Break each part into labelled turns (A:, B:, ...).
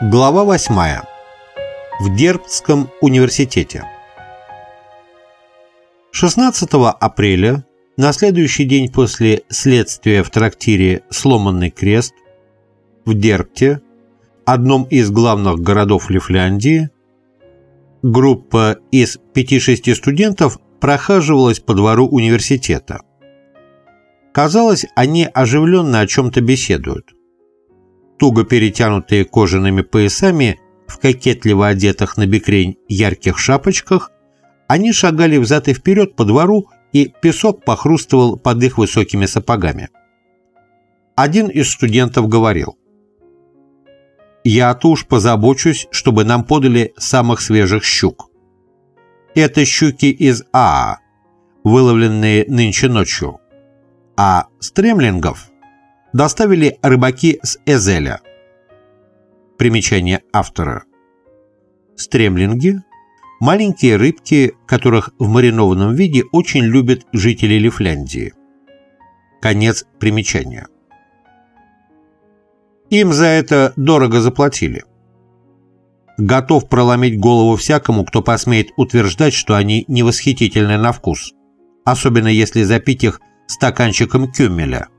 A: Глава 8. В Дербцком университете. 16 апреля, на следующий день после следствия в трактире «Сломанный крест», в Дербте, одном из главных городов Лифляндии, группа из 5-6 студентов прохаживалась по двору университета. Казалось, они оживленно о чем-то беседуют туго перетянутые кожаными поясами, в кокетливо одетых на бекрень ярких шапочках, они шагали взад и вперед по двору, и песок похрустывал под их высокими сапогами. Один из студентов говорил, «Я-то уж позабочусь, чтобы нам подали самых свежих щук. Это щуки из Аа, выловленные нынче ночью, а стремлингов – доставили рыбаки с Эзеля. Примечание автора. Стремлинги – маленькие рыбки, которых в маринованном виде очень любят жители Лифляндии. Конец примечания. Им за это дорого заплатили. Готов проломить голову всякому, кто посмеет утверждать, что они невосхитительны на вкус, особенно если запить их стаканчиком кюмеля –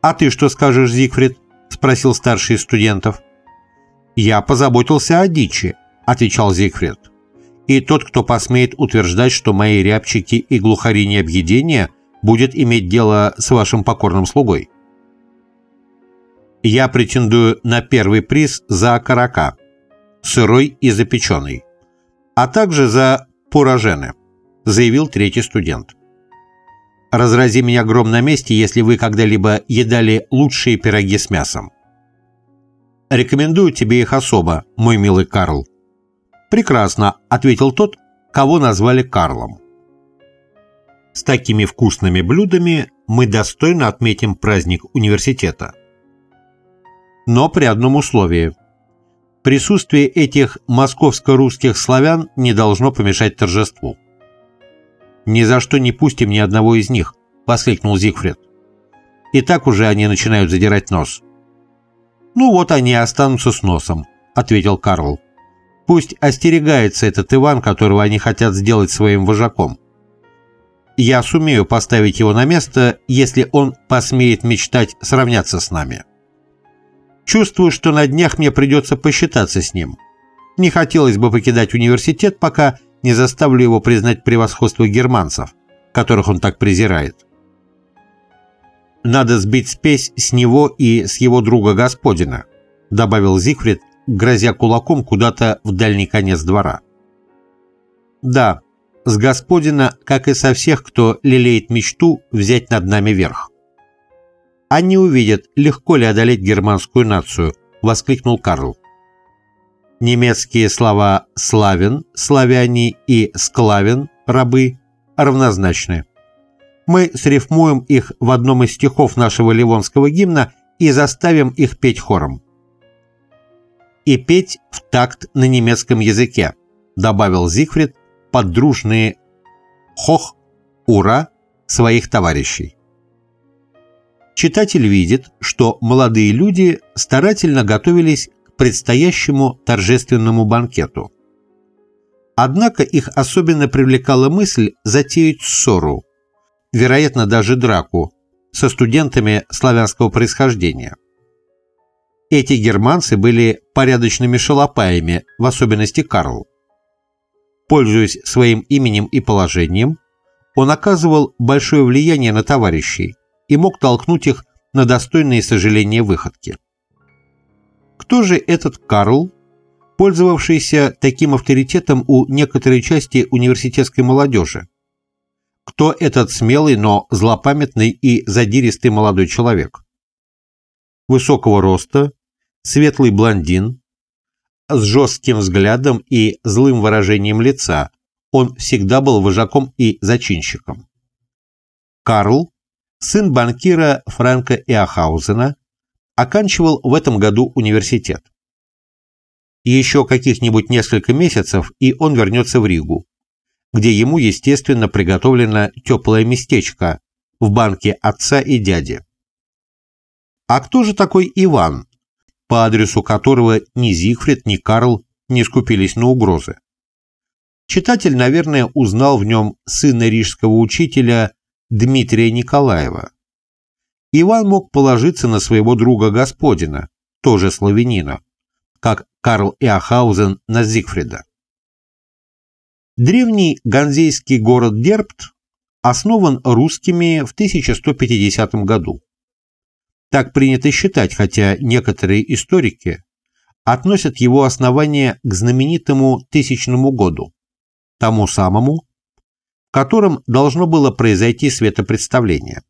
A: «А ты что скажешь, Зигфрид?» — спросил старший из студентов. «Я позаботился о дичи», — отвечал Зигфрид. «И тот, кто посмеет утверждать, что мои рябчики и глухари необъедения, будет иметь дело с вашим покорным слугой». «Я претендую на первый приз за окорока, сырой и запеченный, а также за пурожены», — заявил третий студент. Разрази меня гром на месте, если вы когда-либо едали лучшие пироги с мясом. Рекомендую тебе их особо, мой милый Карл. Прекрасно, ответил тот, кого назвали Карлом. С такими вкусными блюдами мы достойно отметим праздник университета. Но при одном условии. Присутствие этих московско-русских славян не должно помешать торжеству. «Ни за что не пустим ни одного из них», — воскликнул Зигфрид. «И так уже они начинают задирать нос». «Ну вот они останутся с носом», — ответил Карл. «Пусть остерегается этот Иван, которого они хотят сделать своим вожаком. Я сумею поставить его на место, если он посмеет мечтать сравняться с нами. Чувствую, что на днях мне придется посчитаться с ним. Не хотелось бы покидать университет, пока не заставлю его признать превосходство германцев, которых он так презирает. «Надо сбить спесь с него и с его друга господина», добавил Зигфрид, грозя кулаком куда-то в дальний конец двора. «Да, с господина, как и со всех, кто лелеет мечту взять над нами верх». «Они увидят, легко ли одолеть германскую нацию», — воскликнул Карл. Немецкие слова «славен», «славяне» и «склавен», «рабы» равнозначны. Мы срифмуем их в одном из стихов нашего ливонского гимна и заставим их петь хором. «И петь в такт на немецком языке», добавил Зигфрид под дружные «хох», «ура» своих товарищей. Читатель видит, что молодые люди старательно готовились предстоящему торжественному банкету. Однако их особенно привлекала мысль затеять ссору, вероятно, даже драку, со студентами славянского происхождения. Эти германцы были порядочными шалопаями, в особенности Карл. Пользуясь своим именем и положением, он оказывал большое влияние на товарищей и мог толкнуть их на достойные сожаления выходки. Кто же этот Карл, пользовавшийся таким авторитетом у некоторой части университетской молодежи? Кто этот смелый, но злопамятный и задиристый молодой человек? Высокого роста, светлый блондин, с жестким взглядом и злым выражением лица, он всегда был вожаком и зачинщиком. Карл, сын банкира Франка Иохаузена, оканчивал в этом году университет. Еще каких-нибудь несколько месяцев, и он вернется в Ригу, где ему, естественно, приготовлено теплое местечко в банке отца и дяди. А кто же такой Иван, по адресу которого ни Зигфрид, ни Карл не скупились на угрозы. Читатель, наверное, узнал в нем сына рижского учителя Дмитрия Николаева. Иван мог положиться на своего друга Господина, тоже славянина, как Карл Иохаузен на Зигфрида. Древний ганзейский город Дербт основан русскими в 1150 году. Так принято считать, хотя некоторые историки относят его основание к знаменитому тысячному году, тому самому, в котором должно было произойти светопредставление.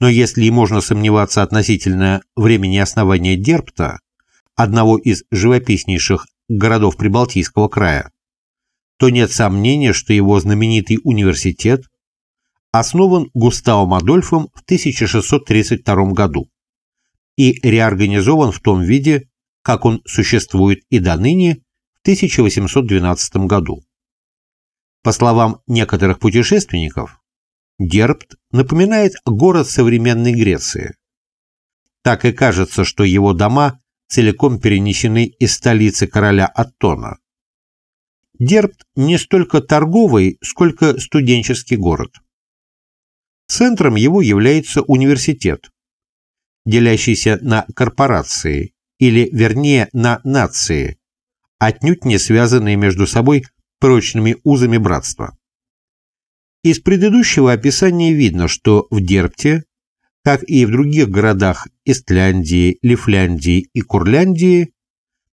A: Но если и можно сомневаться относительно времени основания Дерпта, одного из живописнейших городов Прибалтийского края, то нет сомнения, что его знаменитый университет основан Густавом Адольфом в 1632 году и реорганизован в том виде, как он существует и до ныне в 1812 году. По словам некоторых путешественников, Дербт напоминает город современной Греции. Так и кажется, что его дома целиком перенесены из столицы короля Аттона. Дербт не столько торговый, сколько студенческий город. Центром его является университет, делящийся на корпорации, или вернее на нации, отнюдь не связанные между собой прочными узами братства. Из предыдущего описания видно, что в Дербте, как и в других городах Эстляндии, Лифляндии и Курляндии,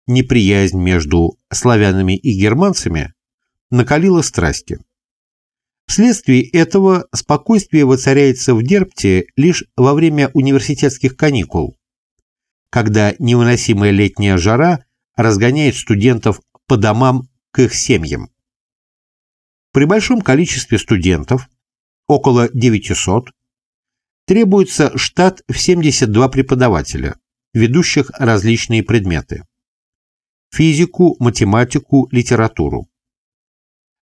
A: неприязнь между славянами и германцами накалила страсти. Вследствие этого спокойствие воцаряется в Дербте лишь во время университетских каникул, когда невыносимая летняя жара разгоняет студентов по домам к их семьям. При большом количестве студентов, около 900, требуется штат в 72 преподавателя, ведущих различные предметы. Физику, математику, литературу.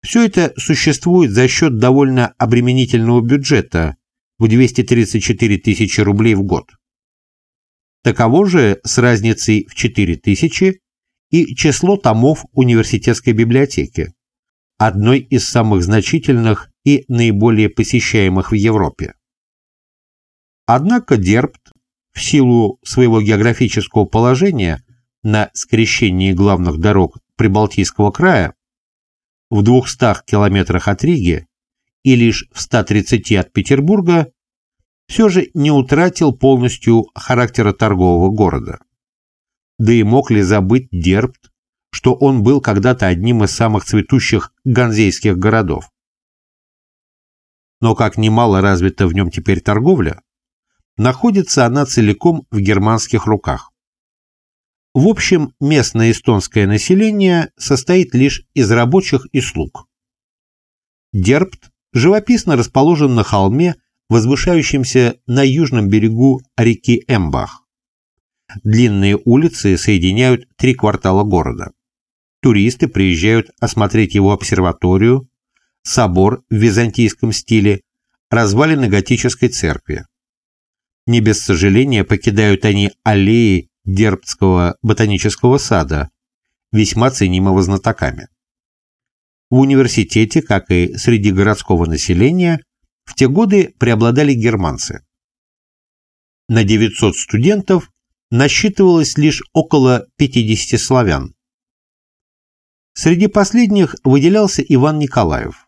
A: Все это существует за счет довольно обременительного бюджета в 234 тысячи рублей в год. Таково же с разницей в 4 тысячи и число томов университетской библиотеки, одной из самых значительных и наиболее посещаемых в Европе. Однако Дербт, в силу своего географического положения на скрещении главных дорог Прибалтийского края, в 200 километрах от Риги и лишь в 130 от Петербурга, все же не утратил полностью характера торгового города. Да и мог ли забыть Дербт, что он был когда-то одним из самых цветущих ганзейских городов? Но как немало развита в нем теперь торговля, находится она целиком в германских руках. В общем, местное эстонское население состоит лишь из рабочих и слуг. Дербт живописно расположен на холме, возвышающемся на южном берегу реки Эмбах. Длинные улицы соединяют три квартала города. Туристы приезжают осмотреть его обсерваторию, собор в византийском стиле, развалины готической церкви. Не без сожаления покидают они аллеи Дербтского ботанического сада, весьма ценимого знатоками. В университете, как и среди городского населения, в те годы преобладали германцы. На 900 студентов насчитывалось лишь около 50 славян. Среди последних выделялся Иван Николаев.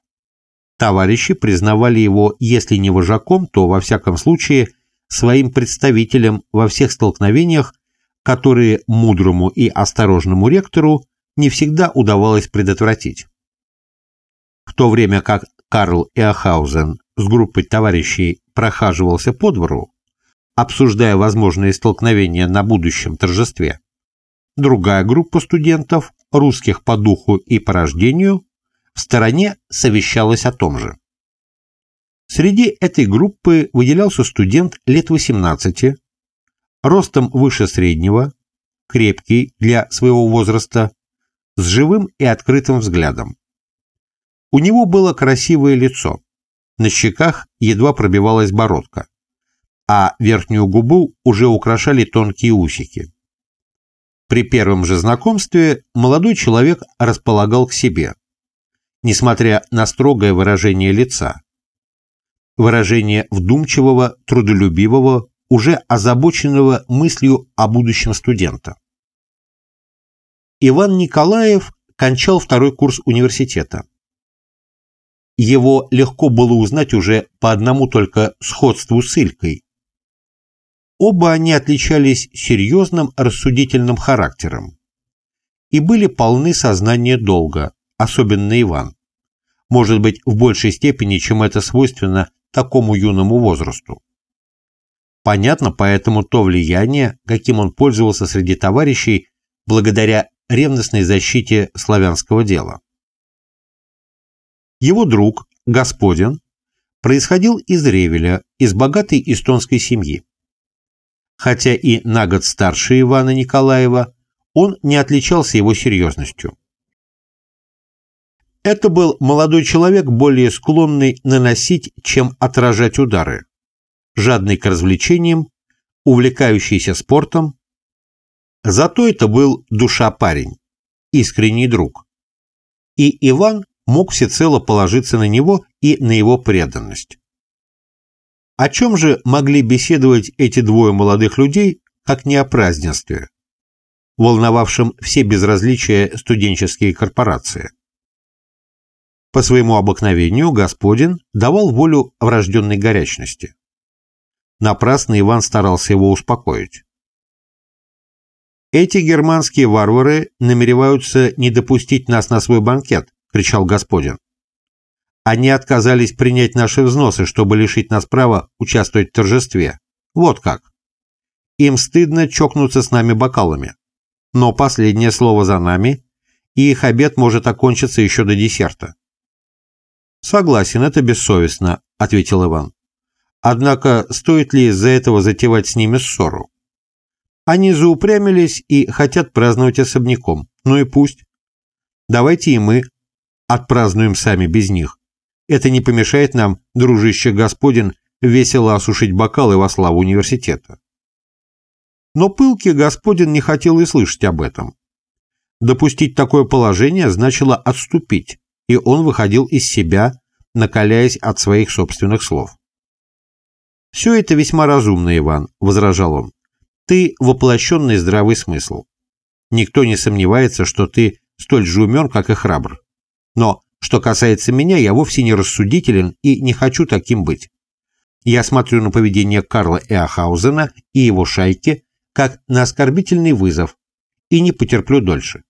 A: Товарищи признавали его, если не вожаком, то, во всяком случае, своим представителем во всех столкновениях которые мудрому и осторожному ректору не всегда удавалось предотвратить. В то время как Карл Эохаузен с группой товарищей прохаживался по двору, обсуждая возможные столкновения на будущем торжестве, другая группа студентов, русских по духу и по рождению, в стороне совещалась о том же. Среди этой группы выделялся студент лет 18, ростом выше среднего, крепкий для своего возраста, с живым и открытым взглядом. У него было красивое лицо, на щеках едва пробивалась бородка, а верхнюю губу уже украшали тонкие усики. При первом же знакомстве молодой человек располагал к себе, несмотря на строгое выражение лица. Выражение вдумчивого, трудолюбивого, уже озабоченного мыслью о будущем студента. Иван Николаев кончал второй курс университета. Его легко было узнать уже по одному только сходству с Илькой. Оба они отличались серьезным рассудительным характером и были полны сознания долга, особенно Иван. Может быть, в большей степени, чем это свойственно такому юному возрасту. Понятно поэтому то влияние, каким он пользовался среди товарищей благодаря ревностной защите славянского дела. Его друг, Господин, происходил из Ревеля, из богатой эстонской семьи. Хотя и на год старше Ивана Николаева, он не отличался его серьезностью. Это был молодой человек, более склонный наносить, чем отражать удары, жадный к развлечениям, увлекающийся спортом. Зато это был душа парень, искренний друг. И Иван мог всецело положиться на него и на его преданность. О чем же могли беседовать эти двое молодых людей, как не о празднестве, волновавшем все безразличия студенческие корпорации? По своему обыкновению Господин давал волю врожденной горячности. Напрасно Иван старался его успокоить. Эти германские варвары намереваются не допустить нас на свой банкет, кричал Господин. Они отказались принять наши взносы, чтобы лишить нас права участвовать в торжестве. Вот как. Им стыдно чокнуться с нами бокалами. Но последнее слово за нами, и их обед может окончиться еще до десерта. «Согласен, это бессовестно», — ответил Иван. «Однако стоит ли из-за этого затевать с ними ссору? Они заупрямились и хотят праздновать особняком. Ну и пусть. Давайте и мы отпразднуем сами без них. Это не помешает нам, дружище господин, весело осушить бокалы во славу университета. Но пылкий господин не хотел и слышать об этом. Допустить такое положение значило отступить, и он выходил из себя, накаляясь от своих собственных слов. «Все это весьма разумно, Иван», — возражал он. «Ты воплощенный здравый смысл. Никто не сомневается, что ты столь же умен, как и храбр. Но, что касается меня, я вовсе не рассудителен и не хочу таким быть. Я смотрю на поведение Карла Эохаузена и его шайки как на оскорбительный вызов и не потерплю дольше.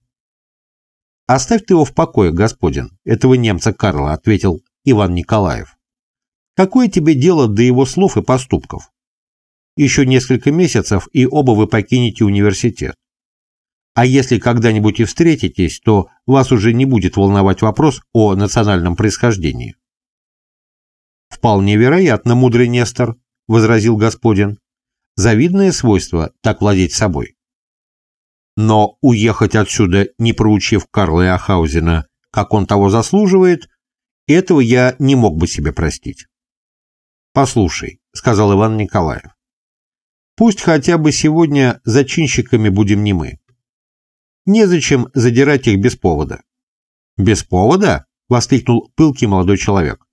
A: «Оставь ты его в покое, господин, этого немца Карла», — ответил Иван Николаев. «Какое тебе дело до его слов и поступков? Еще несколько месяцев, и оба вы покинете университет. А если когда-нибудь и встретитесь, то вас уже не будет волновать вопрос о национальном происхождении. «Вполне вероятно, мудрый Нестор», — возразил господин. «Завидное свойство так владеть собой». Но уехать отсюда, не проучив Карла Иохаузена, как он того заслуживает, этого я не мог бы себе простить. «Послушай», — сказал Иван Николаев, — «пусть хотя бы сегодня зачинщиками будем не мы. Незачем задирать их без повода. «Без повода?» — воскликнул пылкий молодой человек.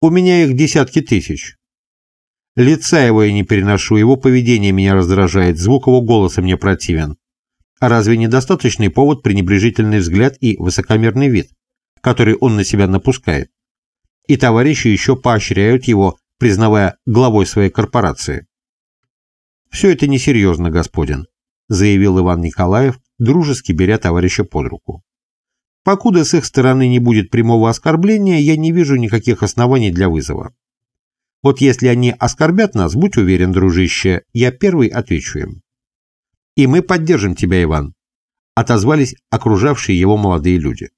A: «У меня их десятки тысяч. Лица его я не переношу, его поведение меня раздражает, звук его голоса мне противен. А разве недостаточный повод пренебрежительный взгляд и высокомерный вид, который он на себя напускает? И товарищи еще поощряют его, признавая главой своей корпорации. «Все это несерьезно, господин», — заявил Иван Николаев, дружески беря товарища под руку. Покуда с их стороны не будет прямого оскорбления, я не вижу никаких оснований для вызова. Вот если они оскорбят нас, будь уверен, дружище, я первый отвечу им. И мы поддержим тебя, Иван, отозвались окружавшие его молодые люди.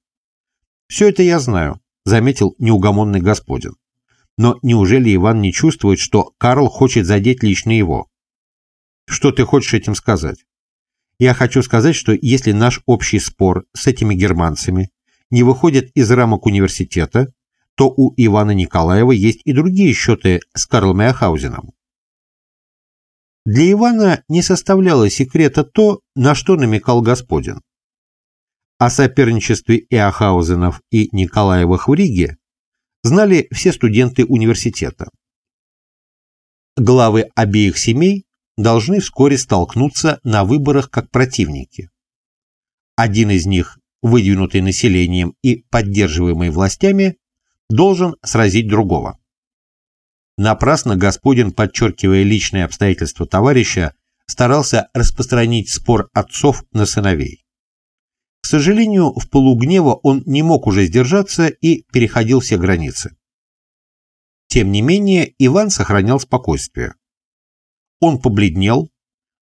A: Все это я знаю, заметил неугомонный господин. Но неужели Иван не чувствует, что Карл хочет задеть лично его? Что ты хочешь этим сказать? Я хочу сказать, что если наш общий спор с этими германцами не выходит из рамок университета, то у Ивана Николаева есть и другие счеты с Карлом Мяхаузеном. Для Ивана не составляло секрета то, на что намекал Господин. О соперничестве Иохаузенов и Николаевых в Риге знали все студенты университета. Главы обеих семей должны вскоре столкнуться на выборах как противники. Один из них, выдвинутый населением и поддерживаемый властями, должен сразить другого. Напрасно господин, подчеркивая личные обстоятельства товарища, старался распространить спор отцов на сыновей. К сожалению, в полугнева он не мог уже сдержаться и переходил все границы. Тем не менее, Иван сохранял спокойствие. Он побледнел,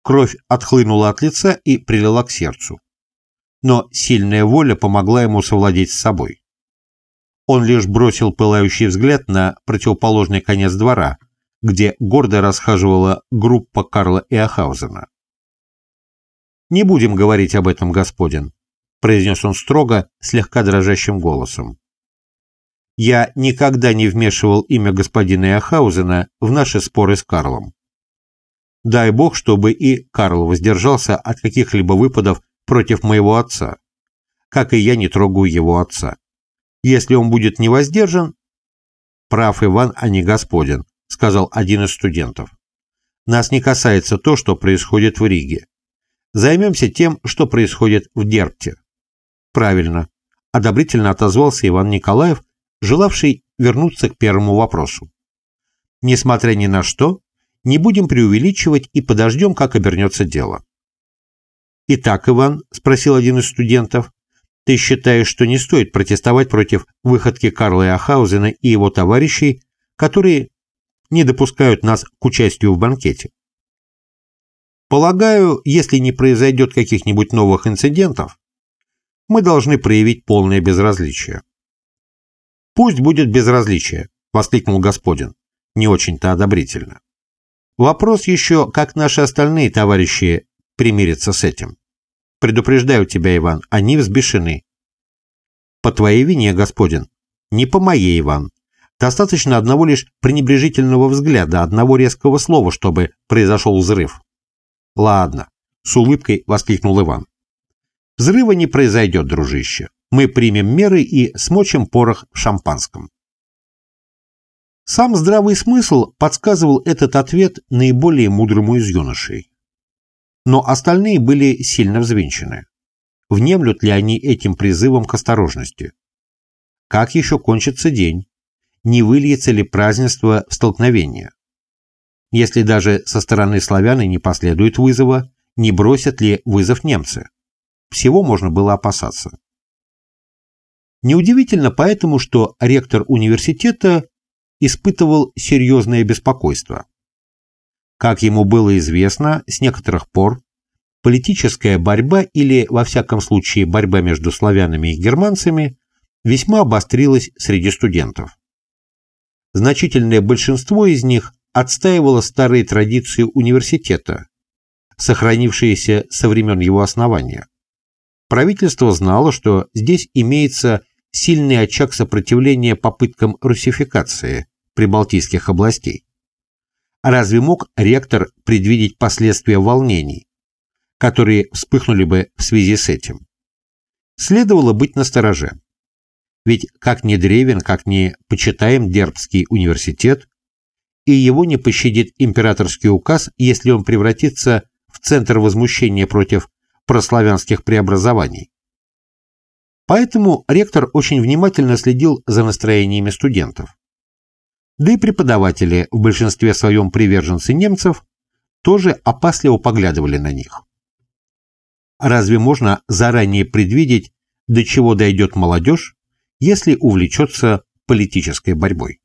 A: кровь отхлынула от лица и прилила к сердцу. Но сильная воля помогла ему совладеть с собой. Он лишь бросил пылающий взгляд на противоположный конец двора, где гордо расхаживала группа Карла Иохаузена. «Не будем говорить об этом, господин произнес он строго, слегка дрожащим голосом. «Я никогда не вмешивал имя господина Иохаузена в наши споры с Карлом. Дай бог, чтобы и Карл воздержался от каких-либо выпадов против моего отца, как и я не трогаю его отца. Если он будет невоздержан...» «Прав Иван, а не господин», — сказал один из студентов. «Нас не касается то, что происходит в Риге. Займемся тем, что происходит в Дерпте». Правильно, одобрительно отозвался Иван Николаев, желавший вернуться к первому вопросу. Несмотря ни на что, не будем преувеличивать и подождем, как обернется дело. «Итак, Иван», — спросил один из студентов, — «ты считаешь, что не стоит протестовать против выходки Карла Иохаузена и его товарищей, которые не допускают нас к участию в банкете?» «Полагаю, если не произойдет каких-нибудь новых инцидентов, мы должны проявить полное безразличие. «Пусть будет безразличие», — воскликнул господин, не очень-то одобрительно. «Вопрос еще, как наши остальные товарищи примирятся с этим. Предупреждаю тебя, Иван, они взбешены». «По твоей вине, господин». «Не по моей, Иван. Достаточно одного лишь пренебрежительного взгляда, одного резкого слова, чтобы произошел взрыв». «Ладно», — с улыбкой воскликнул Иван. Взрыва не произойдет, дружище. Мы примем меры и смочим порох в шампанском. Сам здравый смысл подсказывал этот ответ наиболее мудрому из юношей. Но остальные были сильно взвинчены. Внемлют ли они этим призывом к осторожности? Как еще кончится день? Не выльется ли празднество в столкновение? Если даже со стороны славян не последует вызова, не бросят ли вызов немцы? Всего можно было опасаться. Неудивительно поэтому, что ректор университета испытывал серьезное беспокойство. Как ему было известно, с некоторых пор политическая борьба или, во всяком случае, борьба между славянами и германцами весьма обострилась среди студентов. Значительное большинство из них отстаивало старые традиции университета, сохранившиеся со времен его основания. Правительство знало, что здесь имеется сильный очаг сопротивления попыткам русификации прибалтийских областей. Разве мог ректор предвидеть последствия волнений, которые вспыхнули бы в связи с этим? Следовало быть настороже. Ведь как ни древен, как ни почитаем Дербский университет, и его не пощадит императорский указ, если он превратится в центр возмущения против прославянских преобразований. Поэтому ректор очень внимательно следил за настроениями студентов. Да и преподаватели, в большинстве своем приверженцы немцев, тоже опасливо поглядывали на них. Разве можно заранее предвидеть, до чего дойдет молодежь, если увлечется политической борьбой?